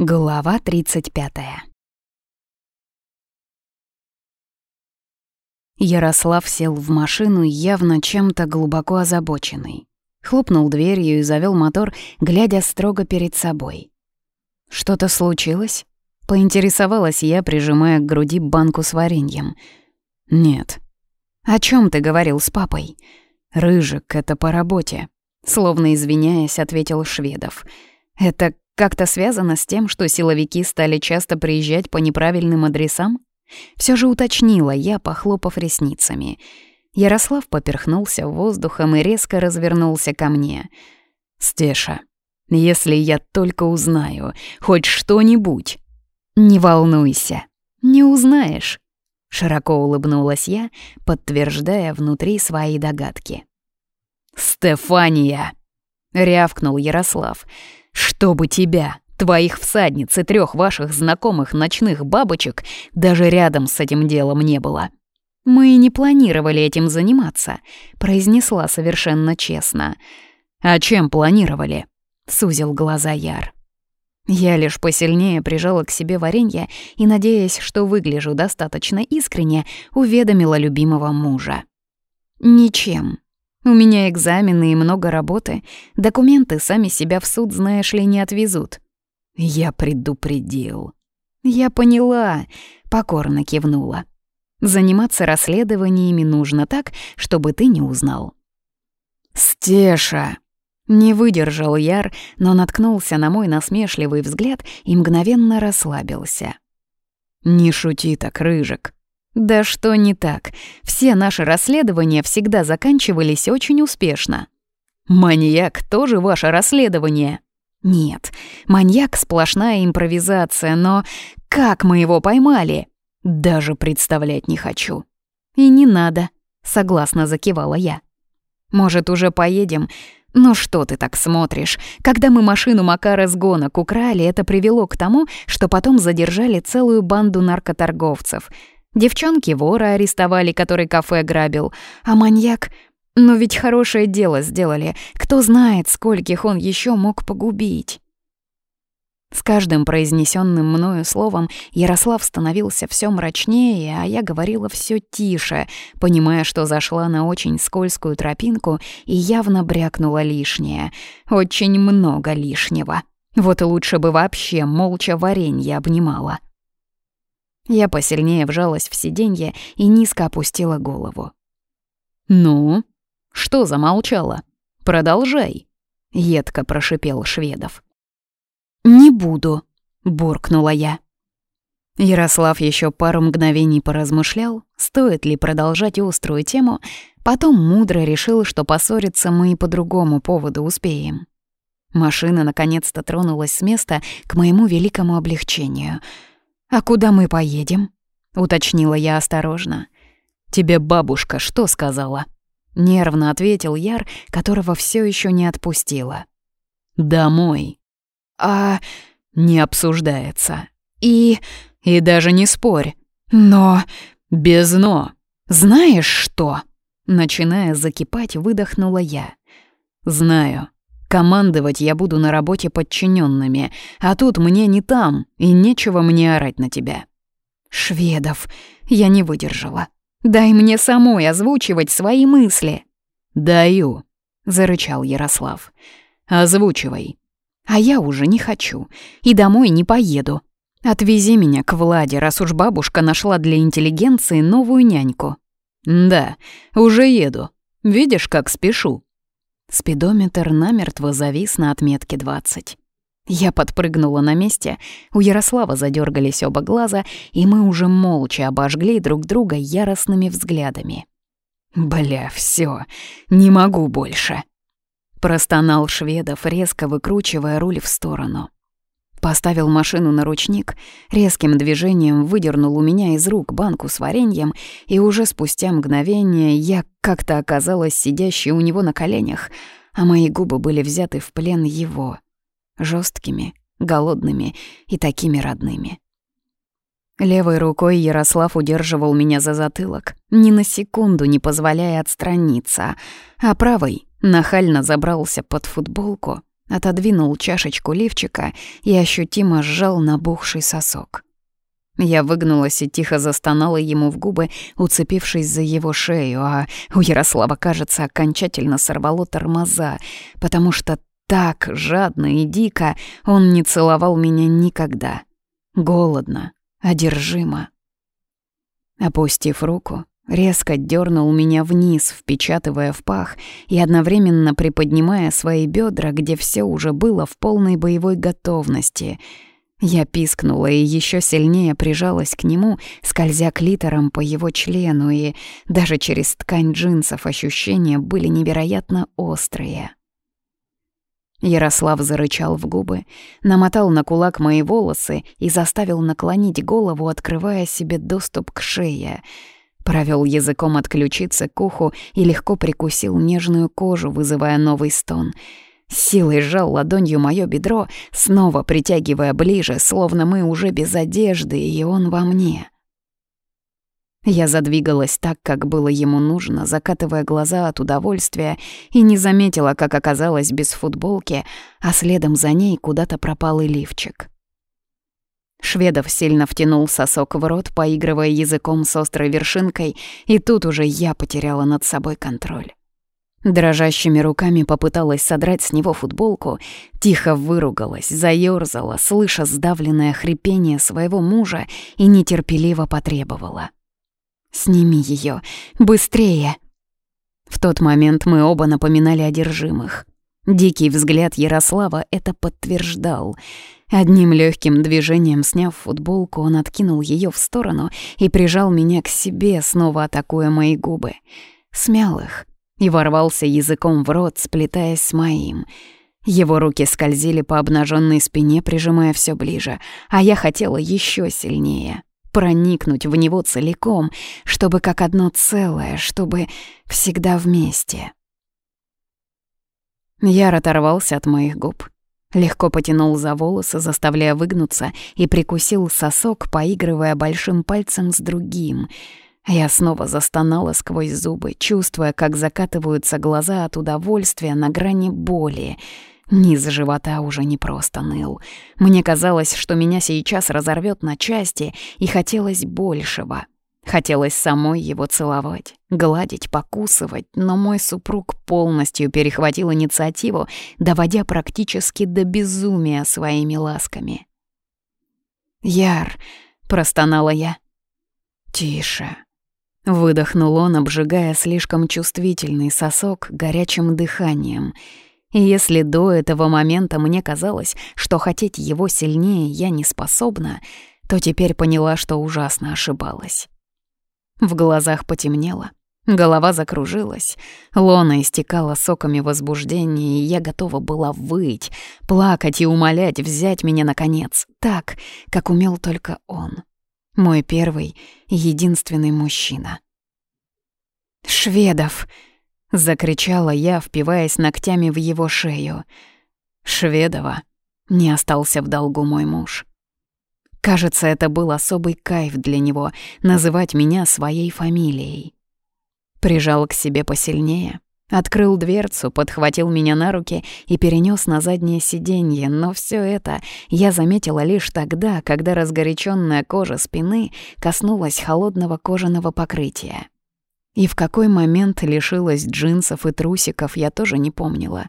Глава 35 Ярослав сел в машину, явно чем-то глубоко озабоченный. Хлопнул дверью и завел мотор, глядя строго перед собой. «Что-то случилось?» — поинтересовалась я, прижимая к груди банку с вареньем. «Нет». «О чем ты говорил с папой?» «Рыжик, это по работе», — словно извиняясь, ответил Шведов. «Это как-то связано с тем, что силовики стали часто приезжать по неправильным адресам? Все же уточнила я, похлопав ресницами. Ярослав поперхнулся воздухом и резко развернулся ко мне. «Стеша, если я только узнаю хоть что-нибудь...» «Не волнуйся, не узнаешь», — широко улыбнулась я, подтверждая внутри свои догадки. «Стефания!» — рявкнул Ярослав — чтобы тебя, твоих всадниц и трех ваших знакомых ночных бабочек даже рядом с этим делом не было. Мы не планировали этим заниматься, произнесла совершенно честно. А чем планировали? сузил глаза Яр. Я лишь посильнее прижала к себе варенье и, надеясь, что выгляжу достаточно искренне, уведомила любимого мужа. «Ничем. У меня экзамены и много работы. Документы сами себя в суд, знаешь ли, не отвезут. Я предупредил. Я поняла, покорно кивнула. Заниматься расследованиями нужно так, чтобы ты не узнал. «Стеша!» Не выдержал Яр, но наткнулся на мой насмешливый взгляд и мгновенно расслабился. «Не шути так, Рыжик. Да что не так? Все наши расследования всегда заканчивались очень успешно. Маньяк тоже ваше расследование? Нет, маньяк — сплошная импровизация, но как мы его поймали? Даже представлять не хочу. И не надо, согласно закивала я. Может, уже поедем? Ну что ты так смотришь? Когда мы машину Макара с гонок украли, это привело к тому, что потом задержали целую банду наркоторговцев — Девчонки вора арестовали, который кафе грабил. А маньяк... Но ведь хорошее дело сделали. Кто знает, скольких он еще мог погубить. С каждым произнесенным мною словом Ярослав становился все мрачнее, а я говорила все тише, понимая, что зашла на очень скользкую тропинку и явно брякнула лишнее. Очень много лишнего. Вот лучше бы вообще молча варенье обнимала. Я посильнее вжалась в сиденье и низко опустила голову. «Ну, что замолчала? Продолжай», — едко прошипел Шведов. «Не буду», — буркнула я. Ярослав еще пару мгновений поразмышлял, стоит ли продолжать острую тему, потом мудро решил, что поссориться мы и по другому поводу успеем. Машина наконец-то тронулась с места к моему великому облегчению — «А куда мы поедем?» — уточнила я осторожно. «Тебе бабушка что сказала?» — нервно ответил Яр, которого все еще не отпустила. «Домой». «А...» «Не обсуждается». «И...» «И даже не спорь». «Но...» «Без но». «Знаешь что?» Начиная закипать, выдохнула я. «Знаю. Командовать я буду на работе подчиненными, а тут мне не там, и нечего мне орать на тебя». «Шведов, я не выдержала. Дай мне самой озвучивать свои мысли». «Даю», — зарычал Ярослав. «Озвучивай». «А я уже не хочу, и домой не поеду. Отвези меня к Владе, раз уж бабушка нашла для интеллигенции новую няньку». «Да, уже еду. Видишь, как спешу?» Спидометр намертво завис на отметке 20. Я подпрыгнула на месте, у Ярослава задергались оба глаза, и мы уже молча обожгли друг друга яростными взглядами. «Бля, все, не могу больше», — простонал Шведов, резко выкручивая руль в сторону. Поставил машину на ручник, резким движением выдернул у меня из рук банку с вареньем, и уже спустя мгновение я как-то оказалась сидящей у него на коленях, а мои губы были взяты в плен его, жесткими, голодными и такими родными. Левой рукой Ярослав удерживал меня за затылок, ни на секунду не позволяя отстраниться, а правой нахально забрался под футболку — Отодвинул чашечку лифчика и ощутимо сжал набухший сосок. Я выгнулась и тихо застонала ему в губы, уцепившись за его шею, а у Ярослава, кажется, окончательно сорвало тормоза, потому что так жадно и дико он не целовал меня никогда. Голодно, одержимо. Опустив руку, резко дернул меня вниз, впечатывая в пах и одновременно приподнимая свои бедра, где все уже было в полной боевой готовности — я пискнула и еще сильнее прижалась к нему, скользя клитором по его члену, и даже через ткань джинсов ощущения были невероятно острые. Ярослав зарычал в губы, намотал на кулак мои волосы и заставил наклонить голову, открывая себе доступ к шее. Провел языком от ключицы к уху и легко прикусил нежную кожу, вызывая новый стон — силой сжал ладонью моё бедро, снова притягивая ближе, словно мы уже без одежды, и он во мне. Я задвигалась так, как было ему нужно, закатывая глаза от удовольствия, и не заметила, как оказалась без футболки, а следом за ней куда-то пропал и лифчик. Шведов сильно втянул сосок в рот, поигрывая языком с острой вершинкой, и тут уже я потеряла над собой контроль. Дрожащими руками попыталась содрать с него футболку, тихо выругалась, заёрзала, слыша сдавленное хрипение своего мужа и нетерпеливо потребовала. «Сними её, быстрее!» В тот момент мы оба напоминали одержимых. Дикий взгляд Ярослава это подтверждал. Одним легким движением сняв футболку, он откинул её в сторону и прижал меня к себе, снова атакуя мои губы. Смял их, и ворвался языком в рот, сплетаясь с моим. Его руки скользили по обнаженной спине, прижимая все ближе, а я хотела еще сильнее проникнуть в него целиком, чтобы как одно целое, чтобы всегда вместе. Яр оторвался от моих губ, легко потянул за волосы, заставляя выгнуться, и прикусил сосок, поигрывая большим пальцем с другим — я снова застонала сквозь зубы, чувствуя, как закатываются глаза от удовольствия на грани боли. Низ живота уже не просто ныл. Мне казалось, что меня сейчас разорвет на части, и хотелось большего. Хотелось самой его целовать, гладить, покусывать, но мой супруг полностью перехватил инициативу, доводя практически до безумия своими ласками. «Яр!» — простонала я. «Тише!» Выдохнул он, обжигая слишком чувствительный сосок горячим дыханием. И если до этого момента мне казалось, что хотеть его сильнее я не способна, то теперь поняла, что ужасно ошибалась. В глазах потемнело, голова закружилась, лона истекала соками возбуждения, и я готова была выть, плакать и умолять взять меня наконец, так, как умел только он. Мой первый единственный мужчина. «Шведов!» — закричала я, впиваясь ногтями в его шею. «Шведова!» — не остался в долгу мой муж. Кажется, это был особый кайф для него — называть меня своей фамилией. Прижал к себе посильнее, Открыл дверцу, подхватил меня на руки и перенес на заднее сиденье, но все это я заметила лишь тогда, когда разгоряченная кожа спины коснулась холодного кожаного покрытия. И в какой момент лишилась джинсов и трусиков, я тоже не помнила.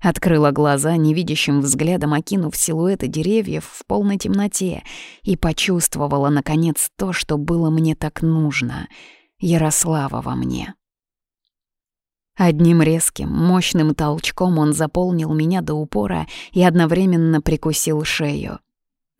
Открыла глаза, невидящим взглядом окинув силуэты деревьев в полной темноте, и почувствовала, наконец, то, что было мне так нужно — Ярослава во мне. Одним резким, мощным толчком он заполнил меня до упора и одновременно прикусил шею.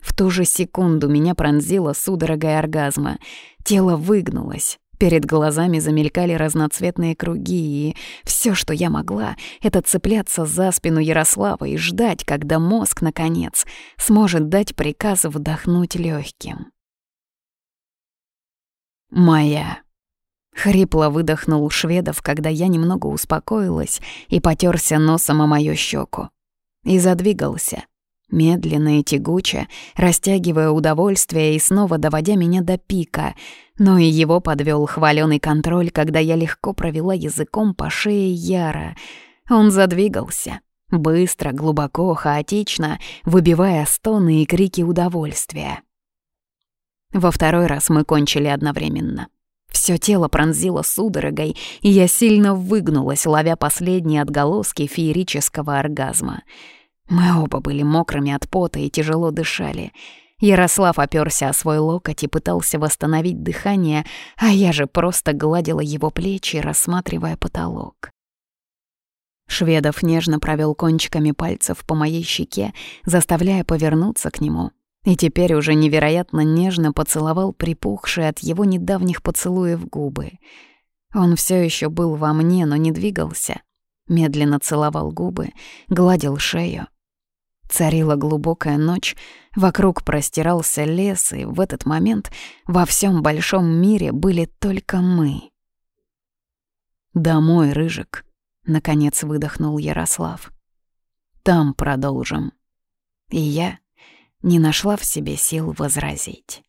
В ту же секунду меня пронзила судорогой оргазма. Тело выгнулось, Перед глазами замелькали разноцветные круги, и все, что я могла, это цепляться за спину Ярослава и ждать, когда мозг, наконец, сможет дать приказ вдохнуть легким. «Моя», Хрипло выдохнул Шведов, когда я немного успокоилась и потерся носом о мою щеку. И задвигался, медленно и тягуче, растягивая удовольствие и снова доводя меня до пика. Но и его подвел хваленый контроль, когда я легко провела языком по шее Яра. Он задвигался, Быстро, глубоко, хаотично, выбивая стоны и крики удовольствия. Во второй раз мы кончили одновременно. Всё тело пронзило судорогой, и я сильно выгнулась, ловя последние отголоски феерического оргазма. Мы оба были мокрыми от пота и тяжело дышали. Ярослав оперся о свой локоть и пытался восстановить дыхание, а я же просто гладила его плечи, рассматривая потолок. Шведов нежно провел кончиками пальцев по моей щеке, заставляя повернуться к нему, и теперь уже невероятно нежно поцеловал припухшие от его недавних поцелуев губы. Он все еще был во мне, но не двигался. Медленно целовал губы, гладил шею. Царила глубокая ночь, вокруг простирался лес, и в этот момент во всем большом мире были только мы. «Домой, Рыжик», — наконец выдохнул Ярослав. «Там продолжим». И я не нашла в себе сил возразить.